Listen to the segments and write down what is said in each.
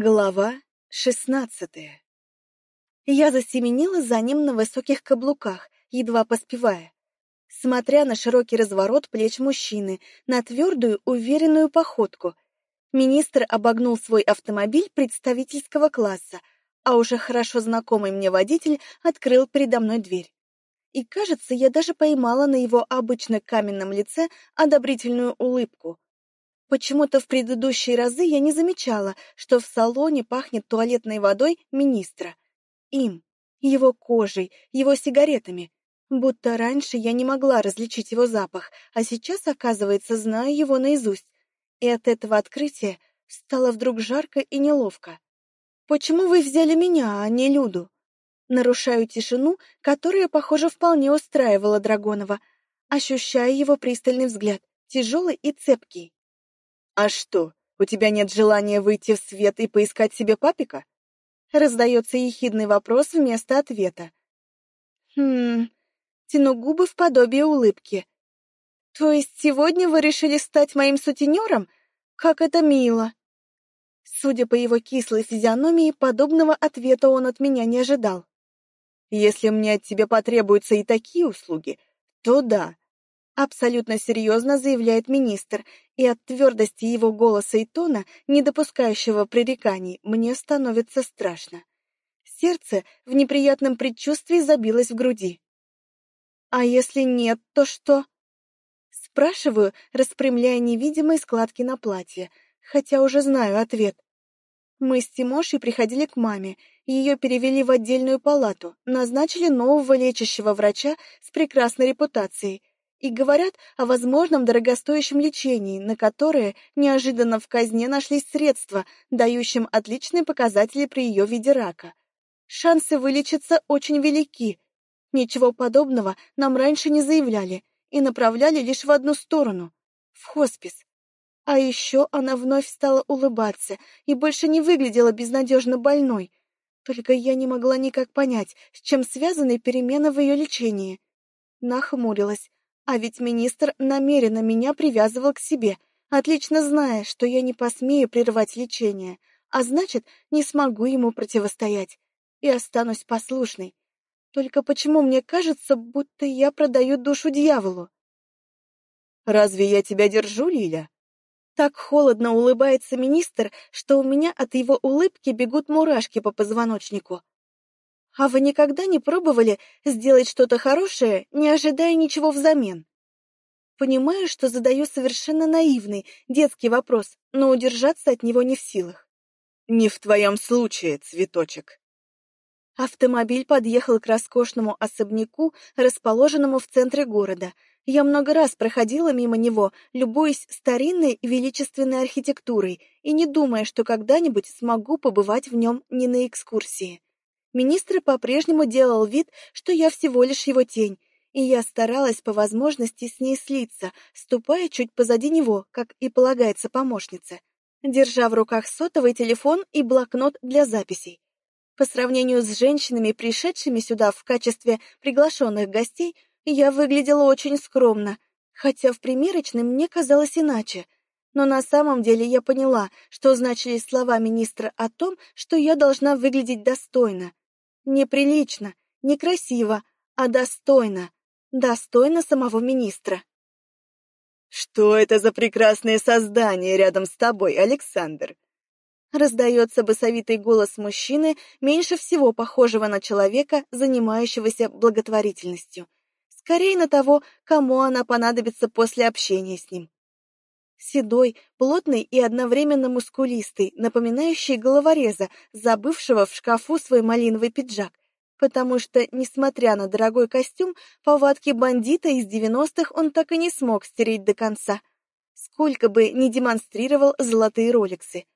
Глава шестнадцатая Я засеменила за ним на высоких каблуках, едва поспевая. Смотря на широкий разворот плеч мужчины, на твердую, уверенную походку. Министр обогнул свой автомобиль представительского класса, а уже хорошо знакомый мне водитель открыл передо мной дверь. И, кажется, я даже поймала на его обычно каменном лице одобрительную улыбку — Почему-то в предыдущие разы я не замечала, что в салоне пахнет туалетной водой министра. Им, его кожей, его сигаретами. Будто раньше я не могла различить его запах, а сейчас, оказывается, знаю его наизусть. И от этого открытия стало вдруг жарко и неловко. «Почему вы взяли меня, а не Люду?» Нарушаю тишину, которая, похоже, вполне устраивала Драгонова, ощущая его пристальный взгляд, тяжелый и цепкий. «А что, у тебя нет желания выйти в свет и поискать себе папика?» Раздается ехидный вопрос вместо ответа. «Хм...» Тяну губы в подобие улыбки. «То есть сегодня вы решили стать моим сутенером? Как это мило!» Судя по его кислой физиономии, подобного ответа он от меня не ожидал. «Если мне от тебя потребуются и такие услуги, то да, Абсолютно серьезно заявляет министр, и от твердости его голоса и тона, не допускающего пререканий, мне становится страшно. Сердце в неприятном предчувствии забилось в груди. «А если нет, то что?» Спрашиваю, распрямляя невидимые складки на платье, хотя уже знаю ответ. Мы с Тимошей приходили к маме, ее перевели в отдельную палату, назначили нового лечащего врача с прекрасной репутацией, и говорят о возможном дорогостоящем лечении, на которое неожиданно в казне нашлись средства, дающим отличные показатели при ее виде рака. Шансы вылечиться очень велики. Ничего подобного нам раньше не заявляли и направляли лишь в одну сторону — в хоспис. А еще она вновь стала улыбаться и больше не выглядела безнадежно больной. Только я не могла никак понять, с чем связаны перемены в ее лечении. Нахмурилась, а ведь министр намеренно меня привязывал к себе, отлично зная, что я не посмею прервать лечение, а значит, не смогу ему противостоять и останусь послушной. Только почему мне кажется, будто я продаю душу дьяволу? «Разве я тебя держу, Лиля?» Так холодно улыбается министр, что у меня от его улыбки бегут мурашки по позвоночнику. А вы никогда не пробовали сделать что-то хорошее, не ожидая ничего взамен? Понимаю, что задаю совершенно наивный, детский вопрос, но удержаться от него не в силах. Не в твоем случае, цветочек. Автомобиль подъехал к роскошному особняку, расположенному в центре города. Я много раз проходила мимо него, любуясь старинной и величественной архитектурой и не думая, что когда-нибудь смогу побывать в нем не на экскурсии. Министр по-прежнему делал вид, что я всего лишь его тень, и я старалась по возможности с ней слиться, ступая чуть позади него, как и полагается помощнице, держа в руках сотовый телефон и блокнот для записей. По сравнению с женщинами, пришедшими сюда в качестве приглашенных гостей, я выглядела очень скромно, хотя в примерочной мне казалось иначе. Но на самом деле я поняла, что значили слова министра о том, что я должна выглядеть достойно, Неприлично, некрасиво, а достойно. Достойно самого министра. «Что это за прекрасное создание рядом с тобой, Александр?» Раздается басовитый голос мужчины, меньше всего похожего на человека, занимающегося благотворительностью. Скорее на того, кому она понадобится после общения с ним. Седой, плотный и одновременно мускулистый, напоминающий головореза, забывшего в шкафу свой малиновый пиджак, потому что, несмотря на дорогой костюм, повадки бандита из девяностых он так и не смог стереть до конца, сколько бы ни демонстрировал золотые роликсы.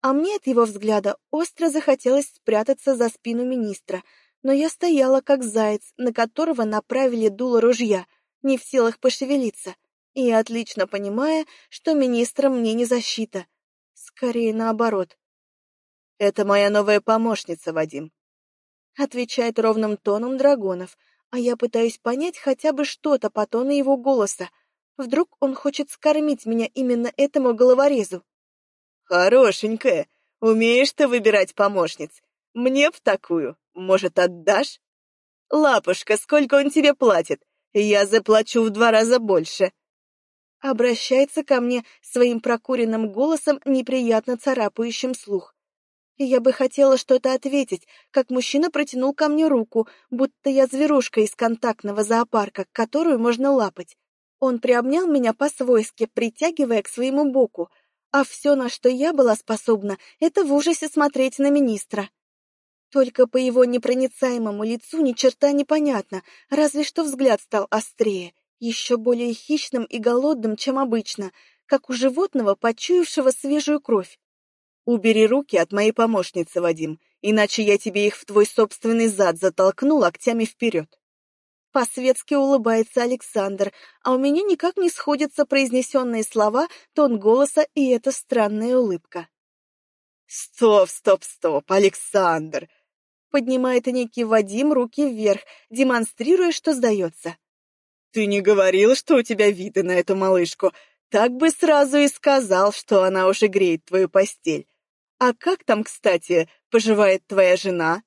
А мне от его взгляда остро захотелось спрятаться за спину министра, но я стояла как заяц, на которого направили дуло ружья, не в силах пошевелиться — и отлично понимая, что министром мне не защита. Скорее наоборот. «Это моя новая помощница, Вадим», — отвечает ровным тоном Драгонов, а я пытаюсь понять хотя бы что-то по тону его голоса. Вдруг он хочет скормить меня именно этому головорезу. «Хорошенькая, Умеешь ты выбирать помощниц? Мне в такую. Может, отдашь? Лапушка, сколько он тебе платит? Я заплачу в два раза больше. Обращается ко мне своим прокуренным голосом, неприятно царапающим слух. Я бы хотела что-то ответить, как мужчина протянул ко мне руку, будто я зверушка из контактного зоопарка, которую можно лапать. Он приобнял меня по-свойски, притягивая к своему боку, а все, на что я была способна, это в ужасе смотреть на министра. Только по его непроницаемому лицу ни черта не понятно, разве что взгляд стал острее, еще более хищным и голодным, чем обычно, как у животного, почуявшего свежую кровь. «Убери руки от моей помощницы, Вадим, иначе я тебе их в твой собственный зад затолкну локтями вперед». По-светски улыбается Александр, а у меня никак не сходятся произнесенные слова, тон голоса и эта странная улыбка. «Стоп, стоп, стоп, Александр!» Поднимает некий Вадим руки вверх, демонстрируя, что сдается. «Ты не говорил, что у тебя виды на эту малышку? Так бы сразу и сказал, что она уже греет твою постель. А как там, кстати, поживает твоя жена?»